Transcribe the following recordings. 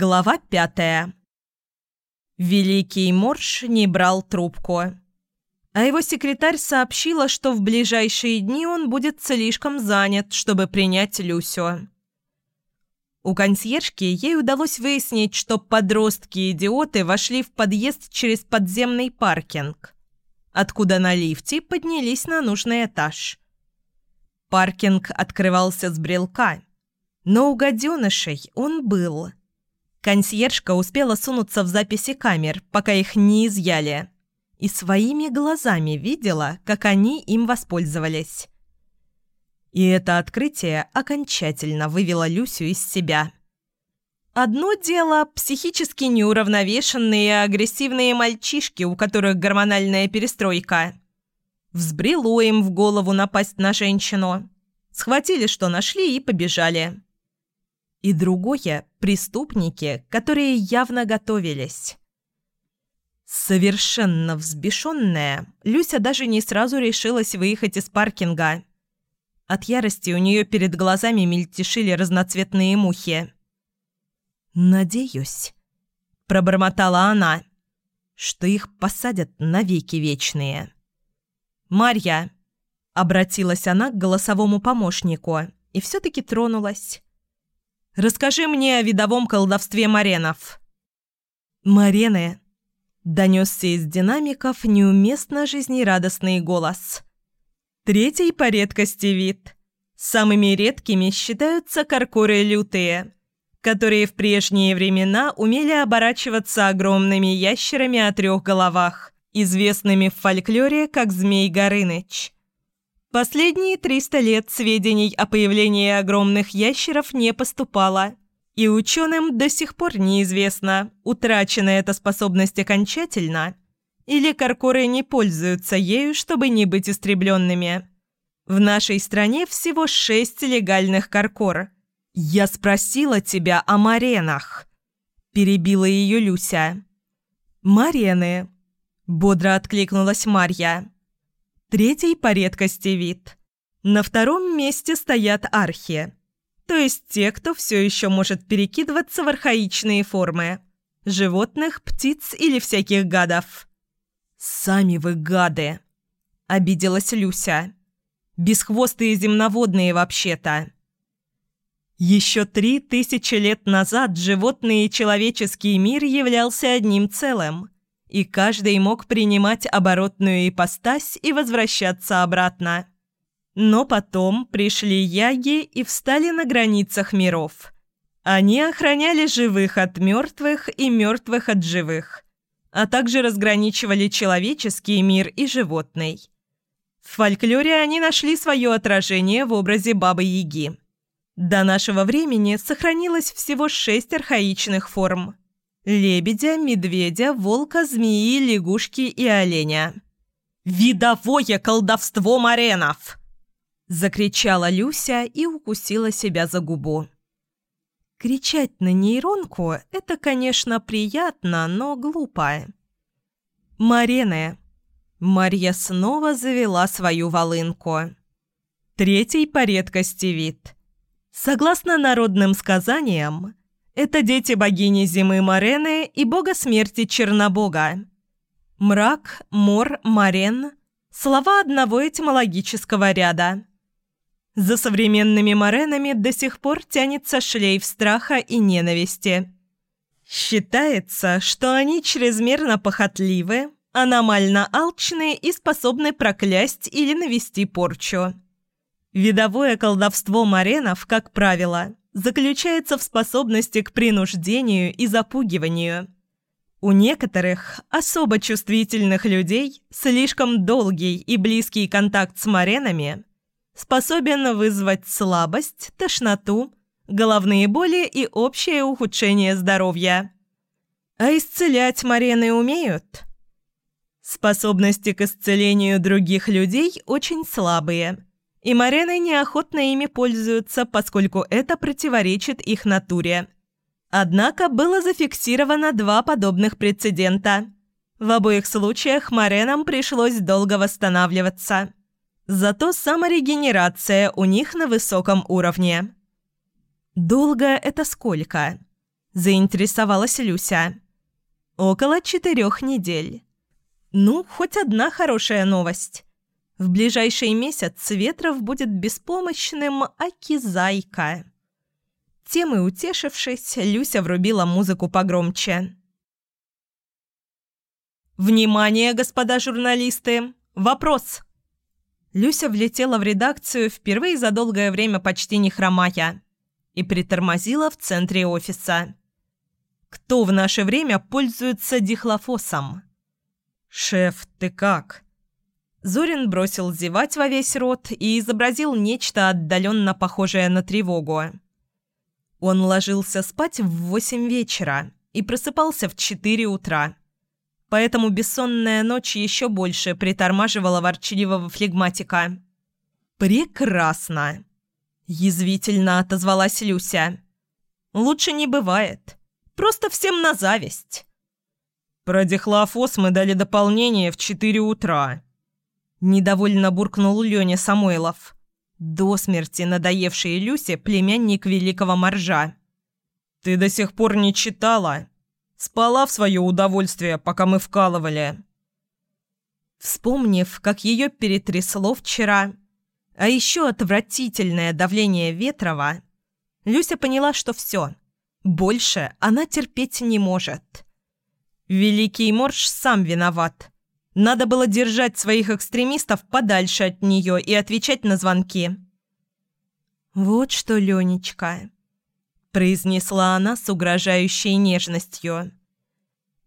Глава пятая. Великий Морж не брал трубку. А его секретарь сообщила, что в ближайшие дни он будет слишком занят, чтобы принять Люсю. У консьержки ей удалось выяснить, что подростки-идиоты вошли в подъезд через подземный паркинг, откуда на лифте поднялись на нужный этаж. Паркинг открывался с брелка, но у гаденышей он был. Консьержка успела сунуться в записи камер, пока их не изъяли, и своими глазами видела, как они им воспользовались. И это открытие окончательно вывело Люсю из себя. Одно дело – психически неуравновешенные агрессивные мальчишки, у которых гормональная перестройка. Взбрело им в голову напасть на женщину. Схватили, что нашли, и побежали. И другое – преступники, которые явно готовились. Совершенно взбешенная, Люся даже не сразу решилась выехать из паркинга – от ярости у нее перед глазами мельтешили разноцветные мухи. «Надеюсь», — пробормотала она, — «что их посадят навеки вечные». «Марья», — обратилась она к голосовому помощнику и все-таки тронулась. «Расскажи мне о видовом колдовстве маренов». «Марены», — донесся из динамиков неуместно жизнерадостный голос. Третий по редкости вид. Самыми редкими считаются каркуры лютые, которые в прежние времена умели оборачиваться огромными ящерами о трех головах, известными в фольклоре как Змей Горыныч. Последние 300 лет сведений о появлении огромных ящеров не поступало, и ученым до сих пор неизвестно, утрачена эта способность окончательно – или каркоры не пользуются ею, чтобы не быть истребленными. В нашей стране всего шесть легальных каркор. Я спросила тебя о маренах. Перебила ее Люся. Марены. Бодро откликнулась Марья. Третий по редкости вид. На втором месте стоят архи. То есть те, кто все еще может перекидываться в архаичные формы. Животных, птиц или всяких гадов. «Сами вы гады!» – обиделась Люся. «Бесхвостые земноводные вообще-то!» Еще три тысячи лет назад животный и человеческий мир являлся одним целым, и каждый мог принимать оборотную ипостась и возвращаться обратно. Но потом пришли яги и встали на границах миров. Они охраняли живых от мертвых и мертвых от живых – а также разграничивали человеческий мир и животный. В фольклоре они нашли свое отражение в образе Бабы-Яги. До нашего времени сохранилось всего шесть архаичных форм – лебедя, медведя, волка, змеи, лягушки и оленя. «Видовое колдовство маренов!» – закричала Люся и укусила себя за губу. Кричать на нейронку – это, конечно, приятно, но глупо. Марены. Марья снова завела свою волынку. Третий по редкости вид. Согласно народным сказаниям, это дети богини зимы Марены и бога смерти Чернобога. Мрак, мор, марен – слова одного этимологического ряда. За современными моренами до сих пор тянется шлейф страха и ненависти. Считается, что они чрезмерно похотливы, аномально алчные и способны проклясть или навести порчу. Видовое колдовство моренов, как правило, заключается в способности к принуждению и запугиванию. У некоторых, особо чувствительных людей, слишком долгий и близкий контакт с моренами способен вызвать слабость, тошноту, головные боли и общее ухудшение здоровья. А исцелять марены умеют? Способности к исцелению других людей очень слабые, и марены неохотно ими пользуются, поскольку это противоречит их натуре. Однако было зафиксировано два подобных прецедента. В обоих случаях маренам пришлось долго восстанавливаться – Зато саморегенерация у них на высоком уровне. Долго это сколько? – заинтересовалась Люся. «Около четырех недель. Ну, хоть одна хорошая новость. В ближайший месяц Ветров будет беспомощным Акизайка». Тем и утешившись, Люся врубила музыку погромче. «Внимание, господа журналисты! Вопрос!» Люся влетела в редакцию впервые за долгое время почти не хромая и притормозила в центре офиса. «Кто в наше время пользуется дихлофосом?» «Шеф, ты как?» Зорин бросил зевать во весь рот и изобразил нечто отдаленно похожее на тревогу. Он ложился спать в восемь вечера и просыпался в четыре утра. Поэтому бессонная ночь еще больше притормаживала ворчливого флегматика. «Прекрасно!» – язвительно отозвалась Люся. «Лучше не бывает. Просто всем на зависть». «Про дихлофос мы дали дополнение в четыре утра», – недовольно буркнул Леня Самойлов до смерти надоевший Люсе племянник великого моржа. «Ты до сих пор не читала? Спала в свое удовольствие, пока мы вкалывали». Вспомнив, как ее перетрясло вчера, а еще отвратительное давление Ветрова, Люся поняла, что все, больше она терпеть не может. Великий Морж сам виноват. Надо было держать своих экстремистов подальше от нее и отвечать на звонки. «Вот что, Ленечка», – произнесла она с угрожающей нежностью.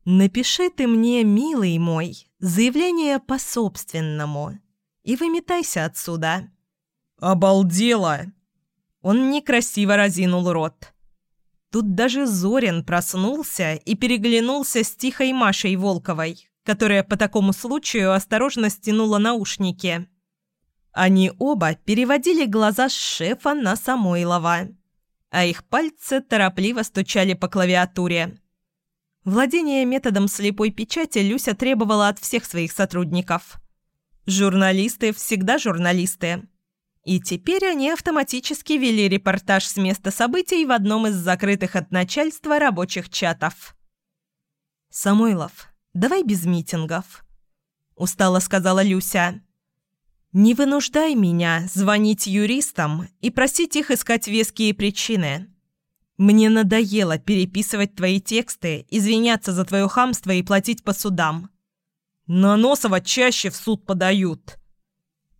«Напиши ты мне, милый мой, заявление по собственному и выметайся отсюда». «Обалдела!» Он некрасиво разинул рот. Тут даже Зорин проснулся и переглянулся с тихой Машей Волковой, которая по такому случаю осторожно стянула наушники. Они оба переводили глаза с шефа на Самойлова, а их пальцы торопливо стучали по клавиатуре. Владение методом слепой печати Люся требовала от всех своих сотрудников. Журналисты всегда журналисты. И теперь они автоматически вели репортаж с места событий в одном из закрытых от начальства рабочих чатов. «Самойлов, Давай без митингов», – устало сказала Люся. «Не вынуждай меня звонить юристам и просить их искать веские причины. Мне надоело переписывать твои тексты, извиняться за твое хамство и платить по судам. На Носова чаще в суд подают».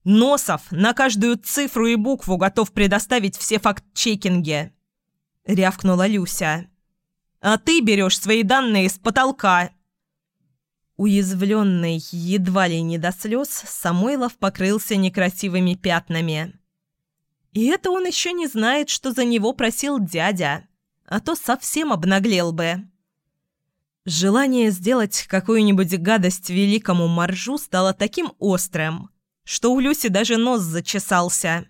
Носов на каждую цифру и букву готов предоставить все факт-чекинги», — рявкнула Люся. «А ты берешь свои данные с потолка Уязвленный едва ли не до слез, Самойлов покрылся некрасивыми пятнами. И это он еще не знает, что за него просил дядя, а то совсем обнаглел бы. Желание сделать какую-нибудь гадость великому моржу стало таким острым, что у Люси даже нос зачесался.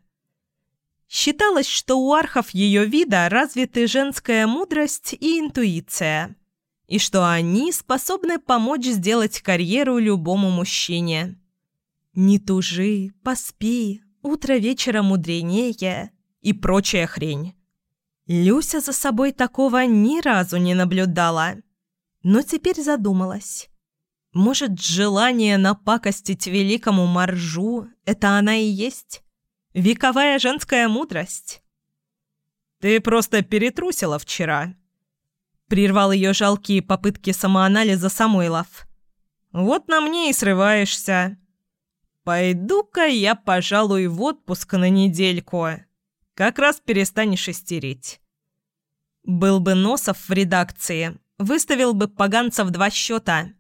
Считалось, что у архов ее вида развиты женская мудрость и интуиция – и что они способны помочь сделать карьеру любому мужчине. «Не тужи, поспи, утро вечера мудренее» и прочая хрень. Люся за собой такого ни разу не наблюдала, но теперь задумалась. Может, желание напакостить великому моржу – это она и есть? Вековая женская мудрость? «Ты просто перетрусила вчера», Прервал ее жалкие попытки самоанализа Самойлов. «Вот на мне и срываешься. Пойду-ка я, пожалуй, в отпуск на недельку. Как раз перестанешь истерить». Был бы Носов в редакции, выставил бы поганцев два счета.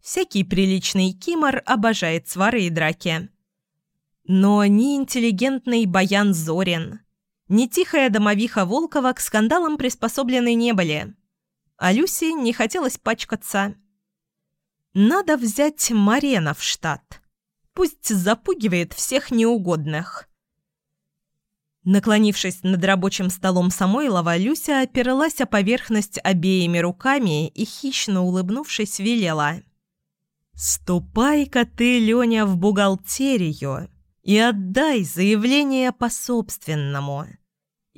Всякий приличный кимор обожает свары и драки. Но ни интеллигентный Баян Зорин, ни тихая домовиха Волкова к скандалам приспособлены не были а Люси не хотелось пачкаться. «Надо взять Марена в штат. Пусть запугивает всех неугодных». Наклонившись над рабочим столом Самойлова, Люся опиралась о поверхность обеими руками и, хищно улыбнувшись, велела. «Ступай-ка ты, Леня, в бухгалтерию и отдай заявление по собственному.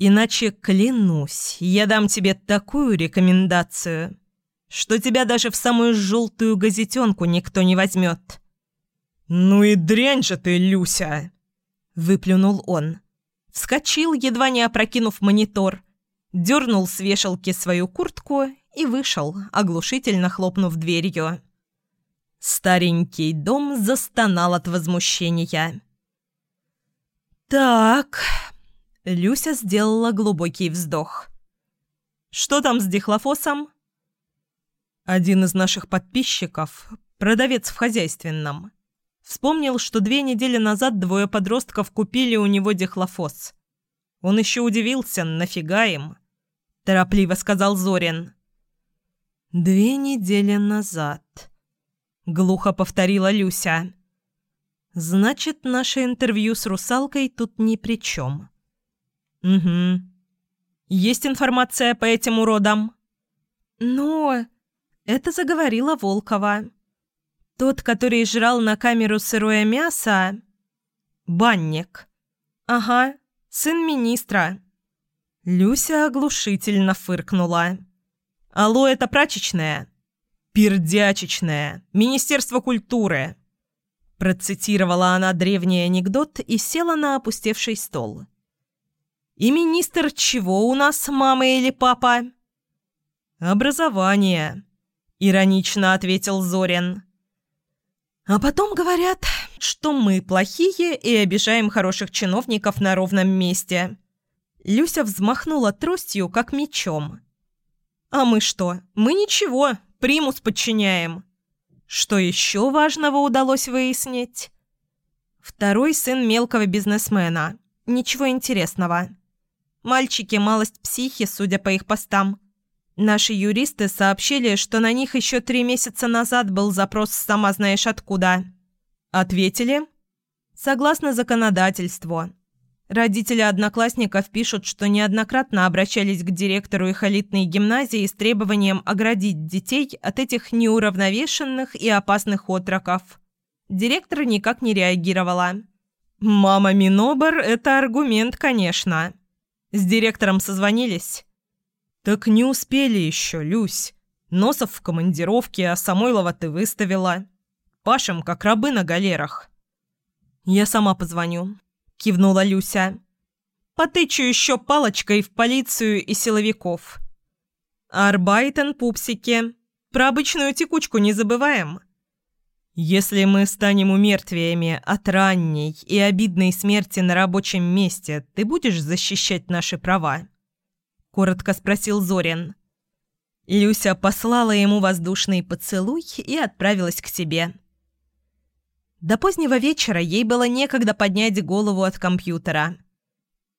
Иначе, клянусь, я дам тебе такую рекомендацию, что тебя даже в самую желтую газетенку никто не возьмет. «Ну и дрянь же ты, Люся!» – выплюнул он. Вскочил, едва не опрокинув монитор, дернул с вешалки свою куртку и вышел, оглушительно хлопнув дверью. Старенький дом застонал от возмущения. «Так...» — Люся сделала глубокий вздох. «Что там с дихлофосом?» Один из наших подписчиков, продавец в хозяйственном, вспомнил, что две недели назад двое подростков купили у него дихлофос. Он еще удивился, нафига им? Торопливо сказал Зорин. «Две недели назад», глухо повторила Люся. Значит, наше интервью с русалкой тут ни при чем. Угу. Есть информация по этим уродам? Но это заговорила Волкова. Тот, который жрал на камеру сырое мясо... Банник. Ага, сын министра. Люся оглушительно фыркнула. «Алло, это прачечная?» «Пердячечная! Министерство культуры!» Процитировала она древний анекдот и села на опустевший стол. «И министр чего у нас, мама или папа?» «Образование», — иронично ответил Зорин. «А потом говорят, что мы плохие и обижаем хороших чиновников на ровном месте». Люся взмахнула тростью, как мечом. «А мы что? Мы ничего, примус подчиняем. Что еще важного удалось выяснить? Второй сын мелкого бизнесмена. Ничего интересного. Мальчики малость психи, судя по их постам. Наши юристы сообщили, что на них еще три месяца назад был запрос сама знаешь откуда. Ответили? Согласно законодательству. Родители одноклассников пишут, что неоднократно обращались к директору их элитной гимназии с требованием оградить детей от этих неуравновешенных и опасных отроков. Директор никак не реагировала. «Мама Минобар – это аргумент, конечно. С директором созвонились?» «Так не успели еще, Люсь. Носов в командировке, а Самойлова ты выставила. Пашем, как рабы на галерах». «Я сама позвоню кивнула Люся. «Потычу еще палочкой в полицию и силовиков». «Арбайтен, пупсики. Про обычную текучку не забываем». «Если мы станем умертвиями от ранней и обидной смерти на рабочем месте, ты будешь защищать наши права?» – коротко спросил Зорин. Люся послала ему воздушный поцелуй и отправилась к себе. До позднего вечера ей было некогда поднять голову от компьютера.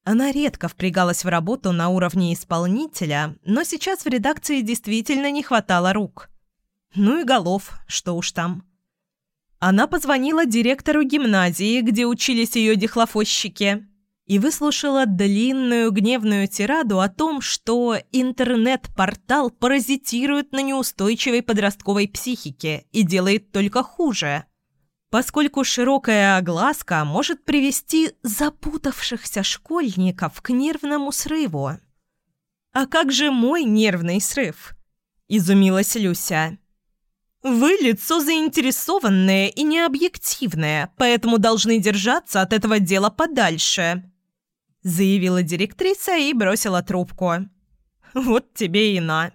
Она редко впрягалась в работу на уровне исполнителя, но сейчас в редакции действительно не хватало рук. Ну и голов, что уж там. Она позвонила директору гимназии, где учились ее дихлофосщики, и выслушала длинную гневную тираду о том, что интернет-портал паразитирует на неустойчивой подростковой психике и делает только хуже – поскольку широкая огласка может привести запутавшихся школьников к нервному срыву. «А как же мой нервный срыв?» – изумилась Люся. «Вы лицо заинтересованное и необъективное, поэтому должны держаться от этого дела подальше», – заявила директриса и бросила трубку. «Вот тебе и на».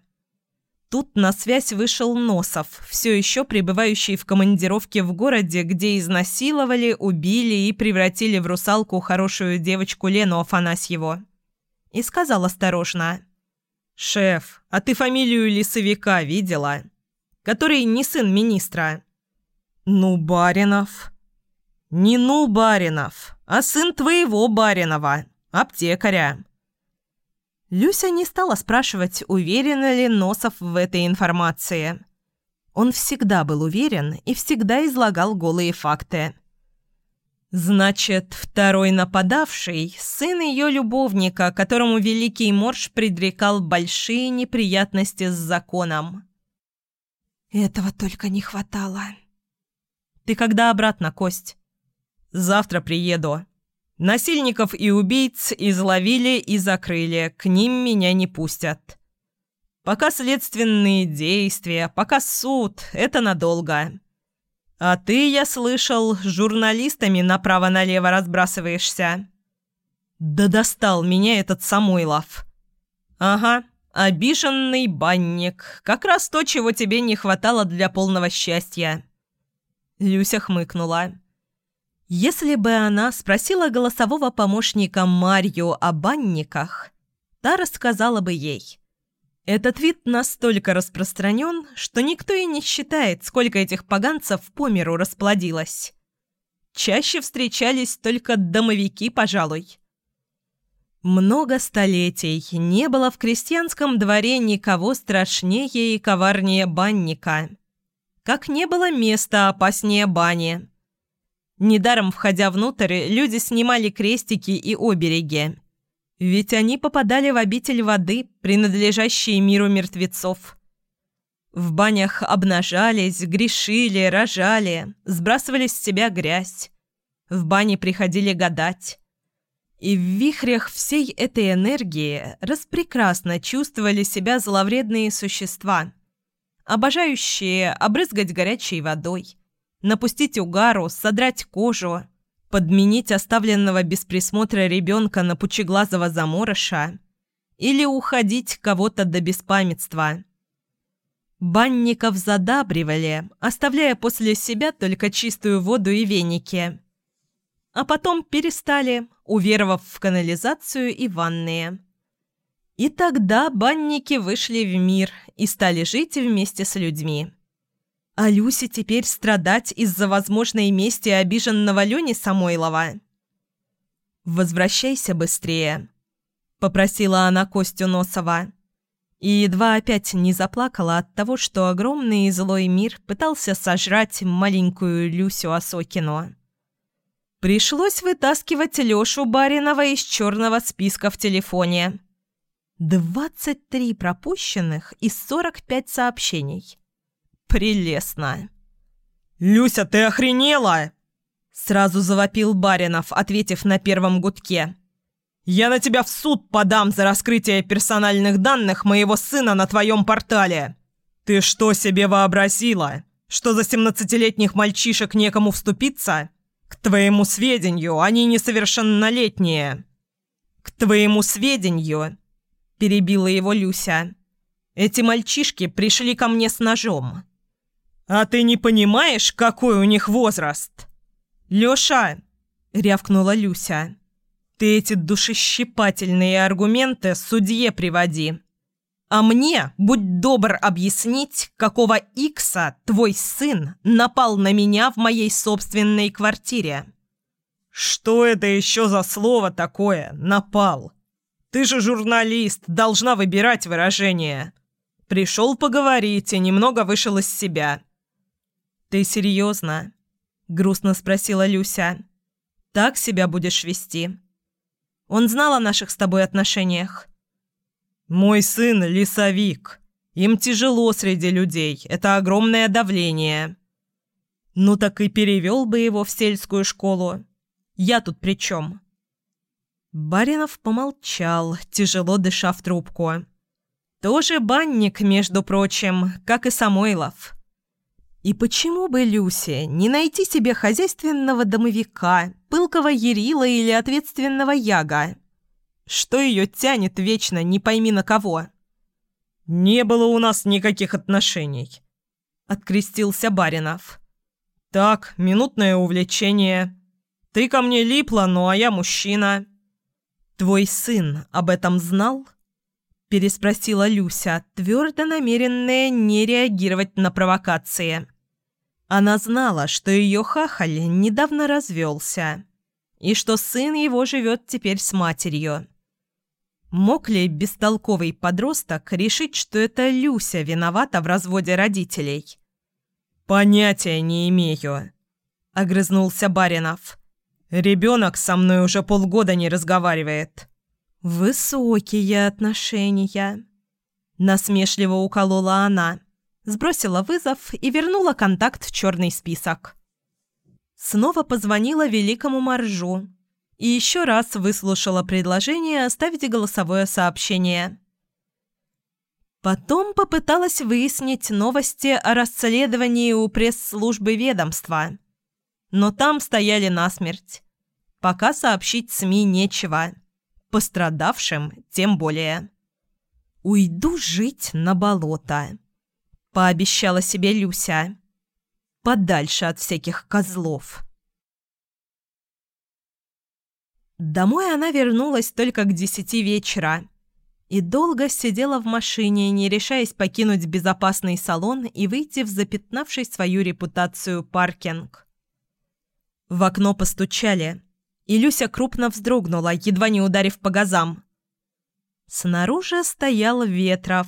Тут на связь вышел Носов, все еще пребывающий в командировке в городе, где изнасиловали, убили и превратили в русалку хорошую девочку Лену Афанасьеву. И сказал осторожно. «Шеф, а ты фамилию лесовика видела? Который не сын министра?» «Ну, Баринов». «Не ну, Баринов, а сын твоего Баринова, аптекаря». Люся не стала спрашивать, уверен ли Носов в этой информации. Он всегда был уверен и всегда излагал голые факты. «Значит, второй нападавший – сын ее любовника, которому Великий Морж предрекал большие неприятности с законом». «Этого только не хватало». «Ты когда обратно, Кость?» «Завтра приеду». Насильников и убийц изловили и закрыли, к ним меня не пустят. Пока следственные действия, пока суд – это надолго. А ты, я слышал, журналистами направо-налево разбрасываешься. Да достал меня этот Самойлов. Ага, обиженный банник. Как раз то, чего тебе не хватало для полного счастья. Люся хмыкнула. Если бы она спросила голосового помощника Марью о банниках, та рассказала бы ей. Этот вид настолько распространен, что никто и не считает, сколько этих поганцев по миру расплодилось. Чаще встречались только домовики, пожалуй. Много столетий не было в крестьянском дворе никого страшнее и коварнее банника. Как не было места опаснее бани. Недаром, входя внутрь, люди снимали крестики и обереги. Ведь они попадали в обитель воды, принадлежащие миру мертвецов. В банях обнажались, грешили, рожали, сбрасывали с себя грязь. В бане приходили гадать. И в вихрях всей этой энергии распрекрасно чувствовали себя зловредные существа, обожающие обрызгать горячей водой, напустить угару, содрать кожу – подменить оставленного без присмотра ребенка на пучеглазого заморыша или уходить кого-то до беспамятства. Банников задабривали, оставляя после себя только чистую воду и веники. А потом перестали, уверовав в канализацию и ванные. И тогда банники вышли в мир и стали жить вместе с людьми. А Люсе теперь страдать из-за возможной мести обиженного Лени Самойлова? «Возвращайся быстрее», — попросила она Костю Носова. И едва опять не заплакала от того, что огромный и злой мир пытался сожрать маленькую Люсю Осокину. Пришлось вытаскивать Лёшу Баринова из черного списка в телефоне. 23 пропущенных и 45 сообщений. Прелестно. «Люся, ты охренела?» Сразу завопил Баринов, ответив на первом гудке. «Я на тебя в суд подам за раскрытие персональных данных моего сына на твоем портале. Ты что себе вообразила? Что за семнадцатилетних мальчишек некому вступиться? К твоему сведению, они несовершеннолетние». «К твоему сведению», – перебила его Люся. «Эти мальчишки пришли ко мне с ножом». «А ты не понимаешь, какой у них возраст?» «Лёша!» — рявкнула Люся. «Ты эти душещипательные аргументы судье приводи. А мне, будь добр объяснить, какого икса твой сын напал на меня в моей собственной квартире». «Что это еще за слово такое «напал»? Ты же журналист, должна выбирать выражение. Пришел поговорить и немного вышел из себя». «Ты серьезно?» – грустно спросила Люся. «Так себя будешь вести?» Он знал о наших с тобой отношениях. «Мой сын – лесовик. Им тяжело среди людей. Это огромное давление». «Ну так и перевел бы его в сельскую школу. Я тут при чем?» Баринов помолчал, тяжело дыша в трубку. «Тоже банник, между прочим, как и Самойлов». И почему бы Люсе не найти себе хозяйственного домовика, пылкого Ерила или ответственного Яга? Что ее тянет вечно, не пойми на кого? «Не было у нас никаких отношений», — открестился Баринов. «Так, минутное увлечение. Ты ко мне липла, ну а я мужчина». «Твой сын об этом знал?» — переспросила Люся, твердо намеренная не реагировать на провокации. Она знала, что ее хахаль недавно развелся, и что сын его живет теперь с матерью. Мог ли бестолковый подросток решить, что это Люся виновата в разводе родителей? «Понятия не имею», — огрызнулся Баринов. «Ребенок со мной уже полгода не разговаривает». «Высокие отношения», — насмешливо уколола она сбросила вызов и вернула контакт в черный список. Снова позвонила великому Маржу. И еще раз выслушала предложение оставить голосовое сообщение. Потом попыталась выяснить новости о расследовании у пресс-службы ведомства. Но там стояли насмерть. Пока сообщить СМИ нечего. Пострадавшим тем более. «Уйду жить на болото», — пообещала себе Люся. «Подальше от всяких козлов». Домой она вернулась только к десяти вечера и долго сидела в машине, не решаясь покинуть безопасный салон и выйти в запятнавший свою репутацию паркинг. В окно постучали, и Люся крупно вздрогнула, едва не ударив по газам. Снаружи стоял Ветров,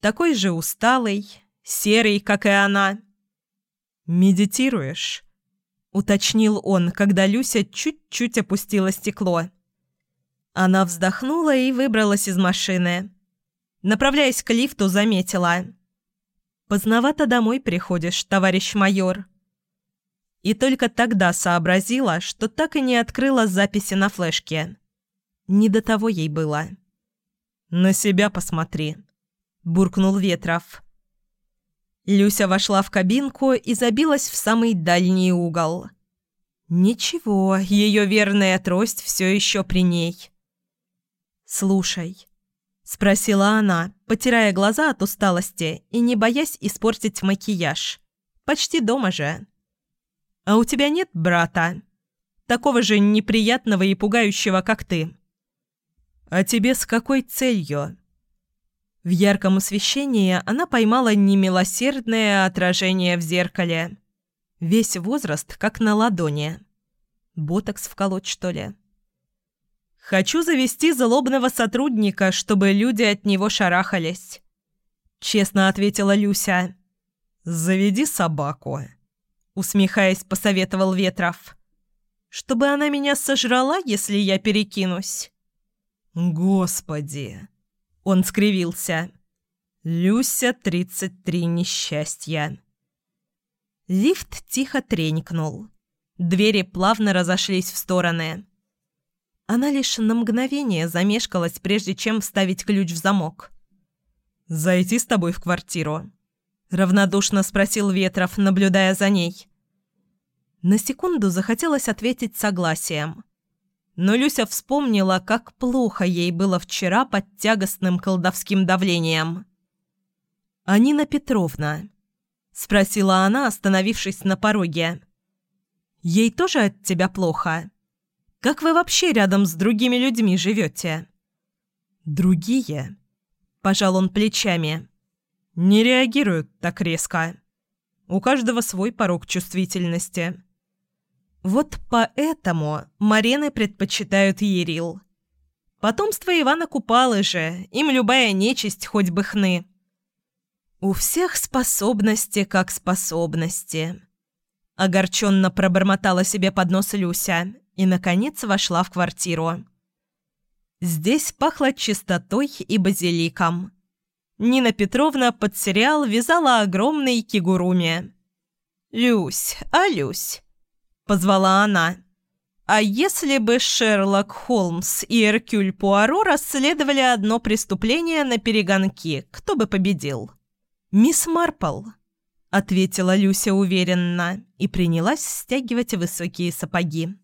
такой же усталый, серый, как и она. «Медитируешь?» Уточнил он, когда Люся чуть-чуть опустила стекло. Она вздохнула и выбралась из машины. Направляясь к лифту, заметила. «Поздновато домой приходишь, товарищ майор». И только тогда сообразила, что так и не открыла записи на флешке. Не до того ей было. «На себя посмотри», – буркнул Ветров. Люся вошла в кабинку и забилась в самый дальний угол. Ничего, ее верная трость все еще при ней. «Слушай», — спросила она, потирая глаза от усталости и не боясь испортить макияж. «Почти дома же». «А у тебя нет брата? Такого же неприятного и пугающего, как ты?» «А тебе с какой целью?» В ярком освещении она поймала немилосердное отражение в зеркале. Весь возраст как на ладони. Ботокс вколоть, что ли? «Хочу завести злобного сотрудника, чтобы люди от него шарахались», — честно ответила Люся. «Заведи собаку», — усмехаясь, посоветовал Ветров. «Чтобы она меня сожрала, если я перекинусь». «Господи!» Он скривился. «Люся, 33 несчастья». Лифт тихо тренькнул. Двери плавно разошлись в стороны. Она лишь на мгновение замешкалась, прежде чем вставить ключ в замок. «Зайти с тобой в квартиру?» – равнодушно спросил Ветров, наблюдая за ней. На секунду захотелось ответить согласием. Но Люся вспомнила, как плохо ей было вчера под тягостным колдовским давлением. «Анина Петровна», — спросила она, остановившись на пороге. «Ей тоже от тебя плохо? Как вы вообще рядом с другими людьми живете?» «Другие?» – пожал он плечами. «Не реагируют так резко. У каждого свой порог чувствительности». Вот поэтому Марены предпочитают Ерил. Потомство Ивана Купалы же, им любая нечисть хоть бы хны. У всех способности как способности. Огорченно пробормотала себе под нос Люся и, наконец, вошла в квартиру. Здесь пахло чистотой и базиликом. Нина Петровна под сериал вязала огромный кигуруми. «Люсь, а Люсь, – позвала она. «А если бы Шерлок Холмс и Эркюль Пуаро расследовали одно преступление на перегонки, кто бы победил?» «Мисс Марпл», – ответила Люся уверенно и принялась стягивать высокие сапоги.